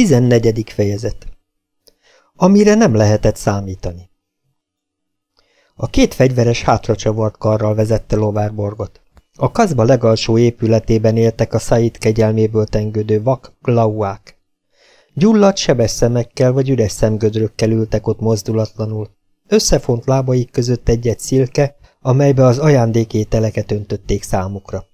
Tizennegyedik fejezet Amire nem lehetett számítani A két fegyveres hátracsavart karral vezette Lovárborgot. A kazba legalsó épületében éltek a Said kegyelméből tengődő vak glauák. Gyulladt sebes szemekkel vagy üres szemgödrökkel ültek ott mozdulatlanul. Összefont lábaik között egy-egy szilke, amelybe az ajándékételeket öntötték számukra.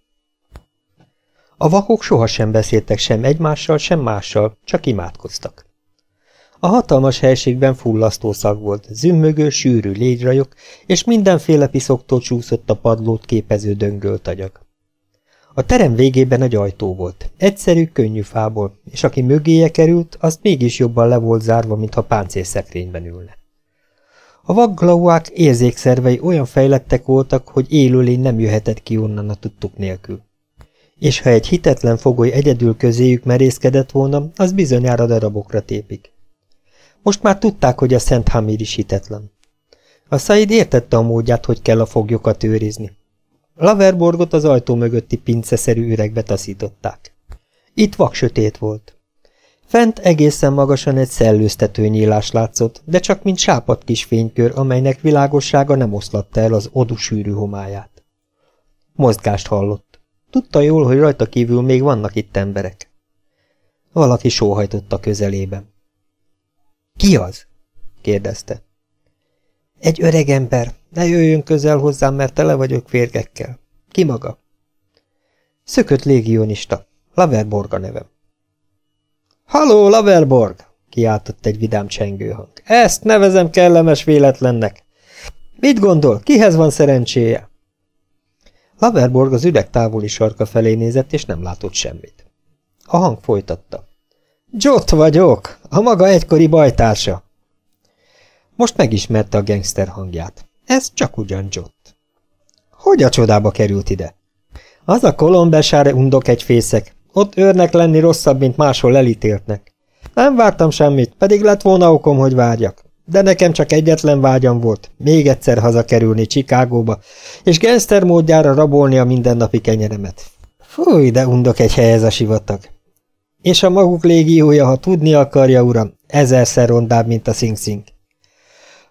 A vakok sohasem beszéltek sem egymással, sem mással, csak imádkoztak. A hatalmas helységben fullasztó szag volt, zümmögő, sűrű légyrajok, és mindenféle piszoktól csúszott a padlót képező döngölt agyag. A terem végében egy ajtó volt, egyszerű, könnyű fából, és aki mögéje került, azt mégis jobban le volt zárva, mintha páncélszekrényben ülne. A vakglauák érzékszervei olyan fejlettek voltak, hogy élőlény nem jöhetett ki onnan a tudtuk nélkül és ha egy hitetlen fogoly egyedül közéjük merészkedett volna, az bizonyára darabokra tépik. Most már tudták, hogy a Szent Hamir is hitetlen. A Said értette a módját, hogy kell a foglyokat őrizni. Laverborgot az ajtó mögötti pinceszerű üregbe taszították. Itt vak sötét volt. Fent egészen magasan egy szellőztető nyílás látszott, de csak mint sápat kis fénykör, amelynek világossága nem oszlatta el az odusűrű homályát. Mozgást hallott. Tudta jól, hogy rajta kívül még vannak itt emberek. Valaki sóhajtott a közelében. Ki az? kérdezte. Egy öreg ember. Ne jöjjön közel hozzám, mert tele vagyok férgekkel. Ki maga? Szökött légionista. Laverborg a nevem. Haló, Laverborg! kiáltott egy vidám csengőhang. Ezt nevezem kellemes véletlennek. Mit gondol, kihez van szerencséje? Laverborg az üveg távoli sarka felé nézett, és nem látott semmit. A hang folytatta. Jott vagyok, a maga egykori bajtársa. Most megismerte a gangster hangját. Ez csak ugyan Jott. Hogy a csodába került ide? Az a kolombesáre undok egy fészek. Ott őrnek lenni rosszabb, mint máshol elítéltnek. Nem vártam semmit, pedig lett volna okom, hogy várjak. De nekem csak egyetlen vágyam volt, még egyszer hazakerülni Csikágóba, és gangster módjára rabolni a mindennapi kenyeremet. Fúj, de undok egy helyez a sivatag. És a maguk légiója, ha tudni akarja, uram, ezerszer rondább, mint a Sing Sing.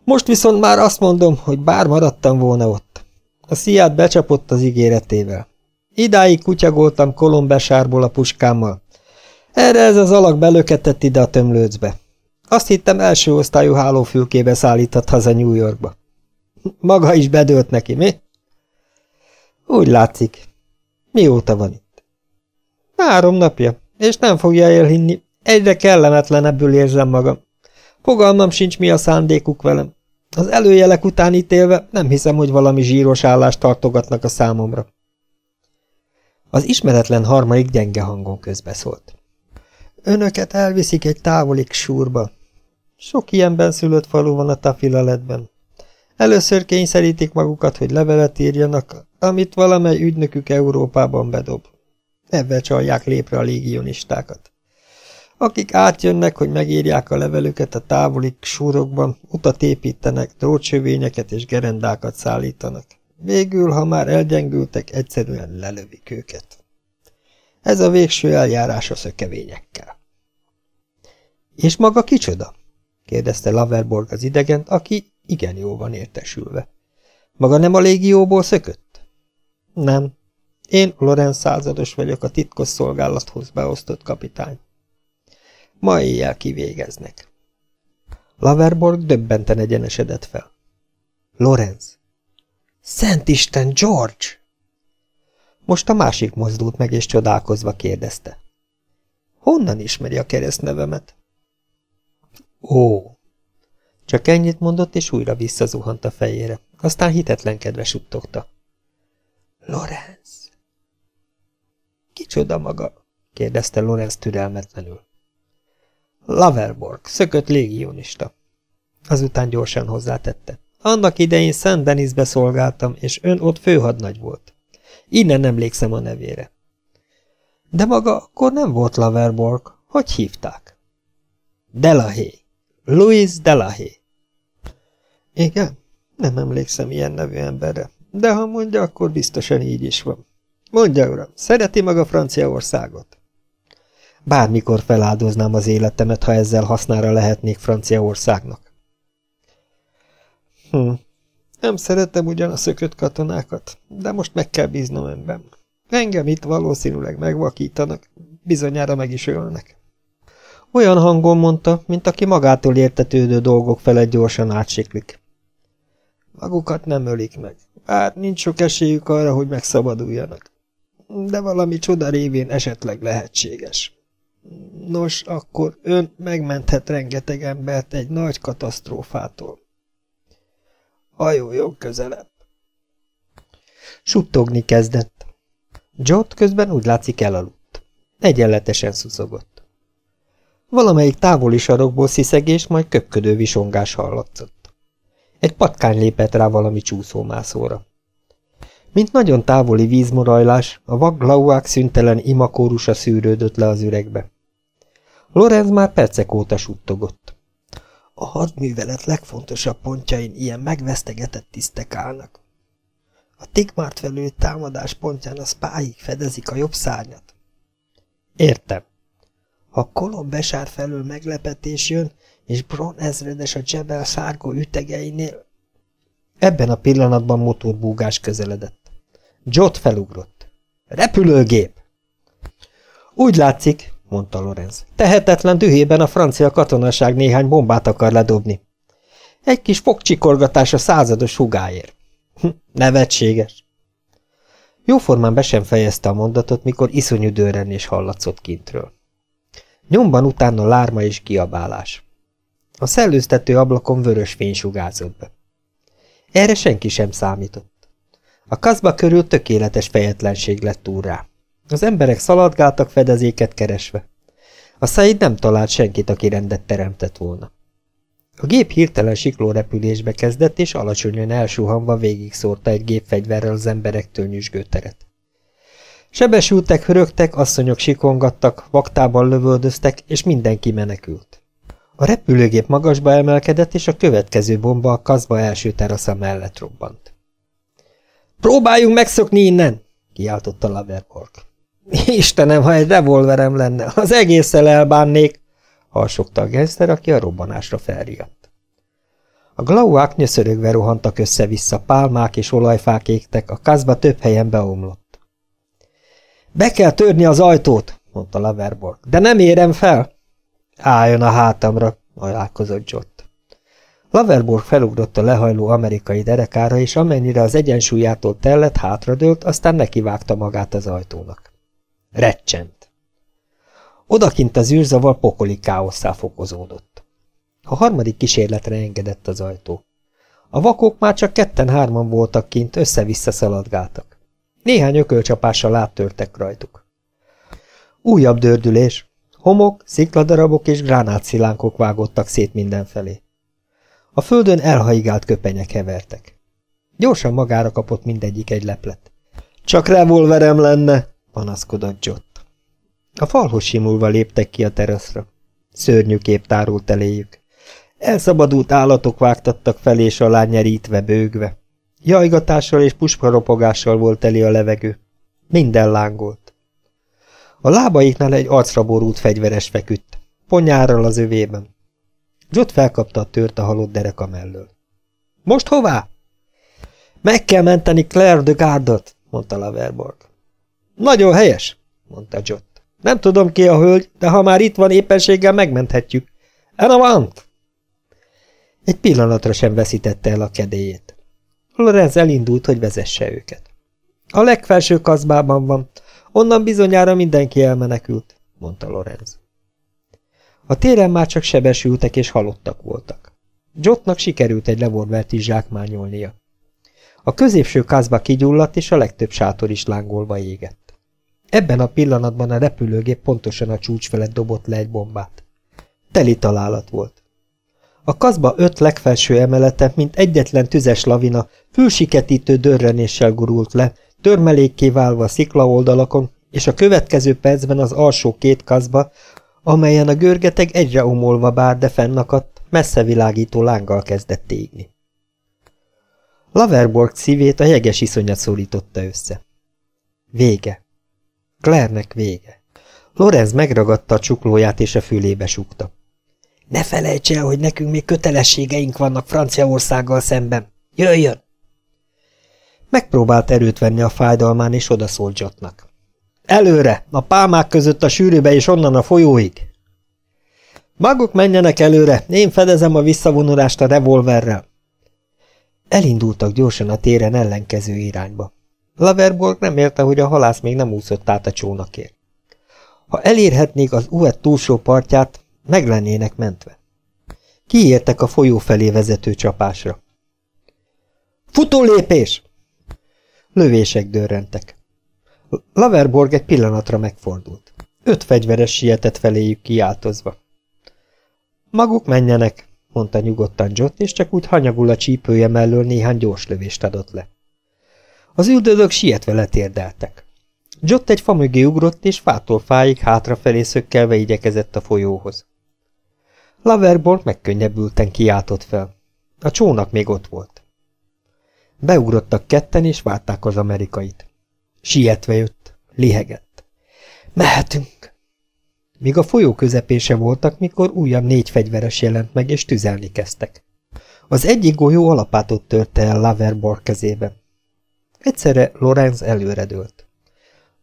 Most viszont már azt mondom, hogy bár maradtam volna ott. A sziát becsapott az ígéretével. Idáig kutyagoltam kolombesárból a puskámmal. Erre ez az alak belöketett ide a tömlőcbe. Azt hittem első osztályú hálófülkébe szállított haza New Yorkba. Maga is bedőlt neki, mi? Úgy látszik. Mióta van itt? Három napja, és nem fogja elhinni. Egyre kellemetlenebbül érzem magam. Fogalmam sincs, mi a szándékuk velem. Az előjelek után ítélve nem hiszem, hogy valami zsíros állást tartogatnak a számomra. Az ismeretlen harmadik gyenge hangon közbeszólt. Önöket elviszik egy távolik súrba. Sok ilyen benszülött falu van a tafilaletben. Először kényszerítik magukat, hogy levelet írjanak, amit valamely ügynökük Európában bedob. Ebben csalják lépre a légionistákat. Akik átjönnek, hogy megírják a levelüket a távolik súrokban, utat építenek, drótsövényeket és gerendákat szállítanak. Végül, ha már elgyengültek, egyszerűen lelövik őket. Ez a végső eljárás a szökevényekkel. És maga kicsoda? kérdezte Laverborg az idegent, aki igen jó van értesülve. Maga nem a légióból szökött? Nem. Én Lorenz százados vagyok a titkos szolgálathoz beosztott kapitány. Ma éjjel kivégeznek. Laverborg döbbenten egyenesedett fel. Lorenz. Szent Isten, George! Most a másik mozdult meg, és csodálkozva kérdezte. Honnan ismeri a keresztnevemet? Ó! Csak ennyit mondott, és újra visszazuhant a fejére. Aztán hitetlenkedve suttogta. Lorenz! Kicsoda maga? kérdezte Lorenz türelmetlenül. Laverborg, szökött légionista. Azután gyorsan hozzátette. Annak idején Szent Denisbe szolgáltam, és ön ott főhadnagy volt. Innen emlékszem a nevére. De maga akkor nem volt Laverborg. Hogy hívták? Delahé. Louis Delahé. Igen, nem emlékszem ilyen nevű emberre, de ha mondja, akkor biztosan így is van. Mondja, uram, szereti maga Franciaországot? Bármikor feláldoznám az életemet, ha ezzel hasznára lehetnék Franciaországnak. Hm, nem szeretem ugyan a szökött katonákat, de most meg kell bíznom önben. Engem itt valószínűleg megvakítanak, bizonyára meg is ölnek. Olyan hangon mondta, mint aki magától értetődő dolgok felett gyorsan átsiklik. Magukat nem ölik meg, bár nincs sok esélyük arra, hogy megszabaduljanak. De valami csoda révén esetleg lehetséges. Nos, akkor ön megmenthet rengeteg embert egy nagy katasztrófától. Hajoljon közelebb. Suttogni kezdett. Jot közben úgy látszik elaludt. Egyenletesen szuszogott. Valamelyik távoli sarokból sziszegés, majd köpködő visongás hallatszott. Egy patkány lépett rá valami csúszómászóra. Mint nagyon távoli vízmorajlás, a vaglauák szüntelen imakórusa szűrődött le az üregbe. Lorenz már percek óta suttogott. A hadművelet legfontosabb pontjain ilyen megvesztegetett tisztek állnak. A Tigmárt felül támadás pontján a spáig fedezik a jobb szárnyat. Értem. Ha Kolom Besár felől meglepetés jön, és Bron ezredes a Jebel szárgó ütegeinél... Ebben a pillanatban motorbúgás közeledett. Jot felugrott. Repülőgép! Úgy látszik, mondta Lorenz. Tehetetlen dühében a francia katonaság néhány bombát akar ledobni. Egy kis fogcsikorgatás a százados hugáért. Hm, nevetséges. Jóformán be sem fejezte a mondatot, mikor iszonyú dőrenés hallatszott kintről. Nyomban utána lárma és kiabálás. A szellőztető ablakon vörös fény sugárzott be. Erre senki sem számított. A kaszba körül tökéletes fejetlenség lett úr rá. Az emberek szaladgáltak fedezéket keresve. A Said nem talált senkit, aki rendet teremtett volna. A gép hirtelen sikló repülésbe kezdett, és alacsonyan elsuhanva végig szórta egy gépfegyverrel az emberektől nyüzsgő teret. Sebesültek, hörögtek, asszonyok sikongattak, vaktában lövöldöztek, és mindenki menekült. A repülőgép magasba emelkedett, és a következő bomba a kaszba első terasza mellett robbant. – Próbáljunk megszokni innen! – kiáltotta Laverborg. Istenem, ha egy revolverem lenne, az egészen elbánnék, harsogta a gengszter, aki a robbanásra felriadt. A glauák nyöszörögve rohantak össze-vissza, pálmák és olajfák égtek, a kázba több helyen beomlott. Be kell törni az ajtót, mondta Laverborg, de nem érem fel. Álljon a hátamra, ajánlkozott Jott. Laverborg felugrott a lehajló amerikai derekára, és amennyire az egyensúlyától tellett, hátradőlt, aztán nekivágta magát az ajtónak. Recsent. Odakint az űrzavar pokoli káosszá fokozódott. A harmadik kísérletre engedett az ajtó. A vakok már csak ketten-hárman voltak kint, össze-vissza szaladgáltak. Néhány ökölcsapással áttörtek rajtuk. Újabb dördülés. Homok, szikladarabok és gránátszilánkok vágottak szét mindenfelé. A földön elhaigált köpenyek hevertek. Gyorsan magára kapott mindegyik egy leplet. Csak revolverem lenne, panaszkodott Jott. A falhoz simulva léptek ki a teraszra. Szörnyű kép tárult eléjük. Elszabadult állatok vágtattak fel és alá nyerítve, bőgve. Jajgatással és puskaropogással volt teli a levegő. Minden lángolt. A lábaiknál egy arcra borult fegyveres feküdt, ponyárral az övében. Jott felkapta a tört a halott dereka mellől. – Most hová? – Meg kell menteni Claire de Gardot, mondta Laverborg. Nagyon helyes, mondta Jott. Nem tudom ki a hölgy, de ha már itt van éppenséggel megmenthetjük. Enavant! Egy pillanatra sem veszítette el a kedélyét. Lorenz elindult, hogy vezesse őket. A legfelső kaszbában van, onnan bizonyára mindenki elmenekült, mondta Lorenz. A téren már csak sebesültek és halottak voltak. Jottnak sikerült egy levolvert is zsákmányolnia. A középső kázba kigyulladt, és a legtöbb sátor is lángolva égett. Ebben a pillanatban a repülőgép pontosan a csúcs felett dobott le egy bombát. Teli találat volt. A kaszba öt legfelső emelete, mint egyetlen tüzes lavina, fülsiketítő dörrenéssel gurult le, törmelékké válva sziklaoldalakon, és a következő percben az alsó két kaszba, amelyen a görgeteg egyre omolva bár, de fennakadt, messze világító lánggal kezdett égni. Laverborg szívét a jeges iszonyat szólította össze. Vége. Claire-nek vége. Lorenz megragadta a csuklóját és a fülébe súgta. Ne felejts el, hogy nekünk még kötelességeink vannak Franciaországgal szemben. Jöjjön! Megpróbált erőt venni a fájdalmán, és odaszólt Jotnak. Előre, a pálmák között a sűrűbe és onnan a folyóig. Maguk menjenek előre, én fedezem a visszavonulást a revolverrel. Elindultak gyorsan a téren ellenkező irányba. Laverborg nem érte, hogy a halász még nem úszott át a csónakért. Ha elérhetnék az Uet túlsó partját, meg lennének mentve. Kiértek a folyó felé vezető csapásra. Futólépés! Lövések dörrentek. Laverborg egy pillanatra megfordult. Öt fegyveres sietett feléjük kiáltozva. Maguk menjenek, mondta nyugodtan Jott, és csak úgy hanyagul a csípője mellől néhány gyors lövést adott le. Az üldözők sietve letérdeltek. Jott egy fa mögé ugrott, és fától fáig hátrafelé szökkelve igyekezett a folyóhoz. Laverborg megkönnyebbülten kiáltott fel. A csónak még ott volt. Beugrottak ketten, és várták az amerikait. Sietve jött, lihegett. Mehetünk! Míg a folyó közepése voltak, mikor újabb négy fegyveres jelent meg, és tüzelni kezdtek. Az egyik golyó alapátot törte el Laverborg kezében. Egyszerre Lorenz előredőlt.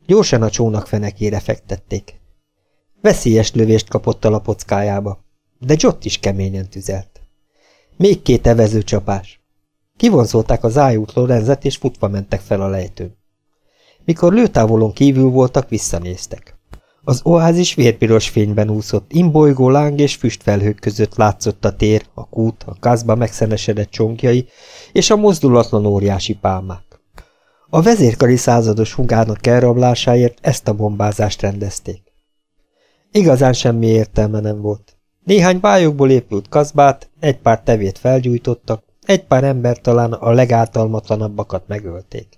Gyorsan a csónak fenekére fektették. Veszélyes lövést kapott a lapockájába, de Jott is keményen tüzelt. Még két evező csapás. Kivonzolták az ájút Lorenzet, és futva mentek fel a lejtőn. Mikor lőtávolon kívül voltak, visszanéztek. Az oázis vérpiros fényben úszott, imbolygó láng és füstfelhők között látszott a tér, a kút, a kázba megszenesedett csonkjai és a mozdulatlan óriási pálmák. A vezérkari százados hugárnak elrablásáért ezt a bombázást rendezték. Igazán semmi értelme nem volt. Néhány bájokból épült kazbát, egy pár tevét felgyújtottak, egy pár ember talán a legáltalmatlanabbakat megölték.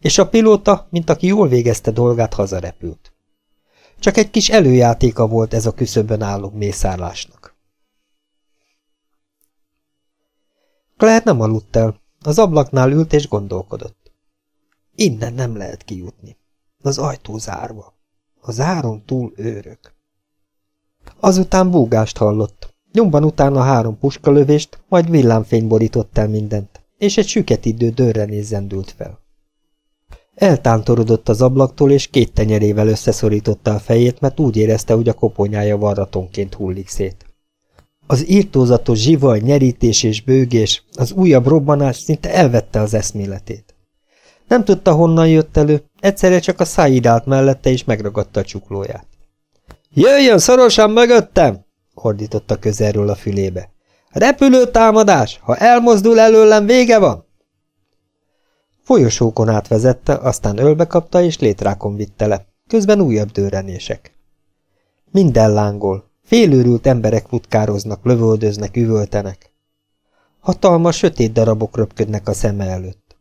És a pilóta, mint aki jól végezte dolgát, hazarepült. Csak egy kis előjátéka volt ez a küszöbön álló mészárlásnak. Claire nem aludt el, az ablaknál ült és gondolkodott. Innen nem lehet kijutni. Az ajtó zárva. A záron túl őrök. Azután búgást hallott. Nyomban utána három puskalövést, majd villámfény borított el mindent, és egy süket idő dörrenés zendült fel. Eltántorodott az ablaktól, és két tenyerével összeszorította a fejét, mert úgy érezte, hogy a koponyája varratonként hullik szét. Az írtózatos zsivaj, nyerítés és bőgés, az újabb robbanás szinte elvette az eszméletét. Nem tudta, honnan jött elő, egyszerre csak a száid állt mellette, és megragadta a csuklóját. – Jöjjön szorosan mögöttem! – hordította közelről a fülébe. – Repülő támadás! Ha elmozdul előlem, vége van! Folyosókon átvezette, aztán ölbe kapta és létrákon vitte le. Közben újabb dőrenések. Minden lángol. Félőrült emberek futkároznak, lövöldöznek, üvöltenek. Hatalmas, sötét darabok röpködnek a szeme előtt.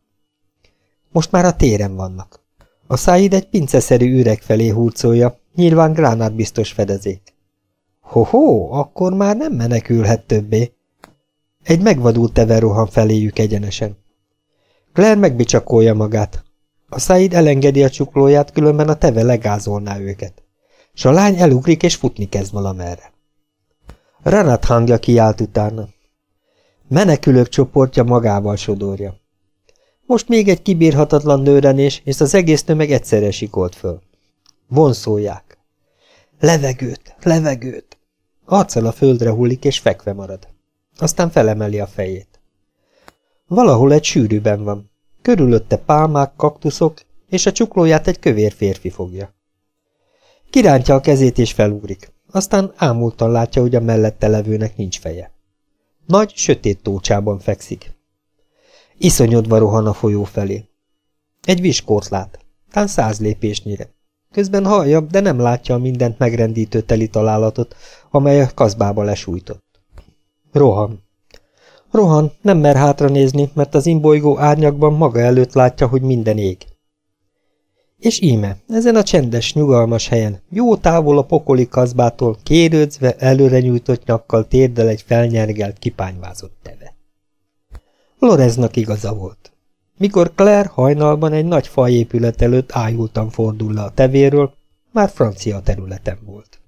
Most már a téren vannak. A száid egy pinceszerű üreg felé hurcolja, nyilván gránátbiztos fedezék. Ho-ho, akkor már nem menekülhet többé. Egy megvadult teve rohan feléjük egyenesen. Claire megbicsakolja magát. A száid elengedi a csuklóját, különben a teve legázolná őket. S a lány elugrik és futni kezd valamerre. Ranat hangja kiált utána. Menekülők csoportja magával sodorja. Most még egy kibírhatatlan nőrenés, és az egész tömeg egyszerre sikolt föl. Vonszolják. Levegőt, levegőt. Arccal a földre hullik, és fekve marad. Aztán felemeli a fejét. Valahol egy sűrűben van. Körülötte pálmák, kaktuszok, és a csuklóját egy kövér férfi fogja. Kirántja a kezét és felugrik, aztán ámultan látja, hogy a mellette levőnek nincs feje. Nagy, sötét tócsában fekszik. Iszonyodva rohan a folyó felé. Egy viskort lát, tán száz lépésnyire. Közben hallja, de nem látja a mindent megrendítő teli találatot, amely a kaszbába lesújtott. Rohan. Rohan, nem mer hátra nézni, mert az imbolygó árnyakban maga előtt látja, hogy minden ég. És íme, ezen a csendes, nyugalmas helyen, jó távol a pokoli kazbától, kérődzve, előre nyújtott nyakkal térdel egy felnyergelt, kipányvázott teve. Loreznak igaza volt. Mikor Claire hajnalban egy nagy fajépület előtt ájultan fordul le a tevéről, már francia területen volt.